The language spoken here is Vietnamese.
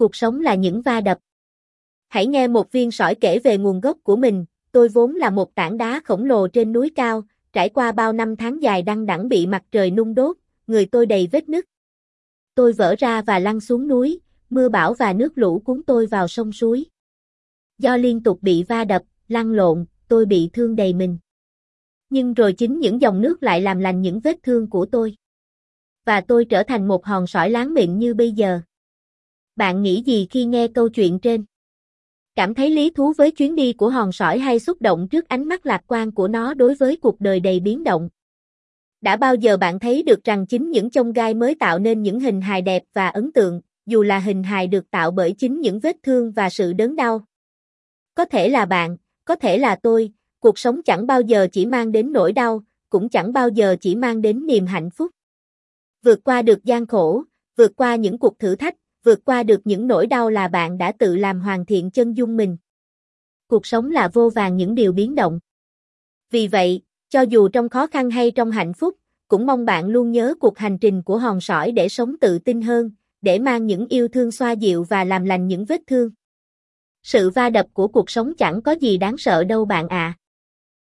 Cuộc sống là những va đập. Hãy nghe một viên sỏi kể về nguồn gốc của mình, tôi vốn là một tảng đá khổng lồ trên núi cao, trải qua bao năm tháng dài đăng đẳng bị mặt trời nung đốt, người tôi đầy vết nứt. Tôi vỡ ra và lăn xuống núi, mưa bão và nước lũ cuốn tôi vào sông suối. Do liên tục bị va đập, lăn lộn, tôi bị thương đầy mình. Nhưng rồi chính những dòng nước lại làm lành những vết thương của tôi. Và tôi trở thành một hòn sỏi láng mịn như bây giờ. Bạn nghĩ gì khi nghe câu chuyện trên? Cảm thấy lý thú với chuyến đi của hòn sỏi hay xúc động trước ánh mắt lạc quan của nó đối với cuộc đời đầy biến động? Đã bao giờ bạn thấy được rằng chính những chông gai mới tạo nên những hình hài đẹp và ấn tượng, dù là hình hài được tạo bởi chính những vết thương và sự đớn đau? Có thể là bạn, có thể là tôi, cuộc sống chẳng bao giờ chỉ mang đến nỗi đau, cũng chẳng bao giờ chỉ mang đến niềm hạnh phúc. Vượt qua được gian khổ, vượt qua những cuộc thử thách, vượt qua được những nỗi đau là bạn đã tự làm hoàn thiện chân dung mình. Cuộc sống là vô vàng những điều biến động. Vì vậy, cho dù trong khó khăn hay trong hạnh phúc, cũng mong bạn luôn nhớ cuộc hành trình của hòn sỏi để sống tự tin hơn, để mang những yêu thương xoa dịu và làm lành những vết thương. Sự va đập của cuộc sống chẳng có gì đáng sợ đâu bạn ạ. À.